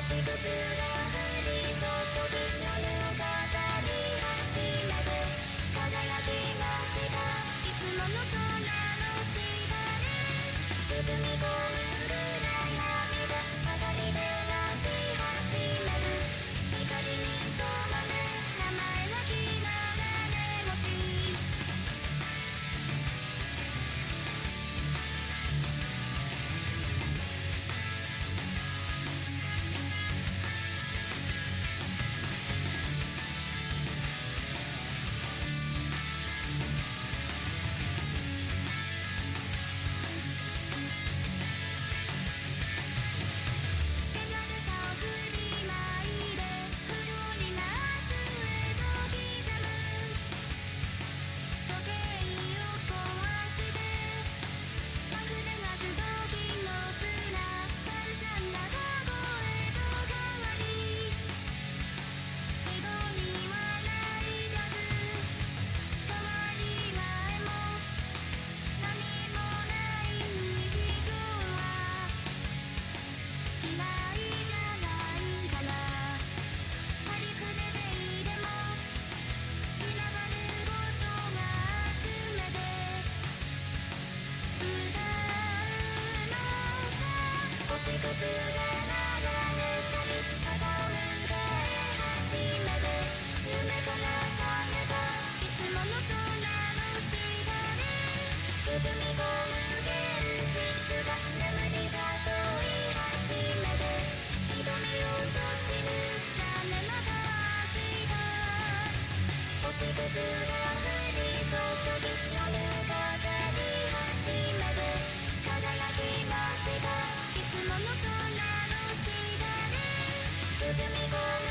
しぶつが星屑が流れ去る朝を迎え始めて夢から覚めたいつもの空の下に包み込む現実が眠り誘い始めて瞳を閉じる残念な顔した星屑が降り注ぎ Jimmy Bonner.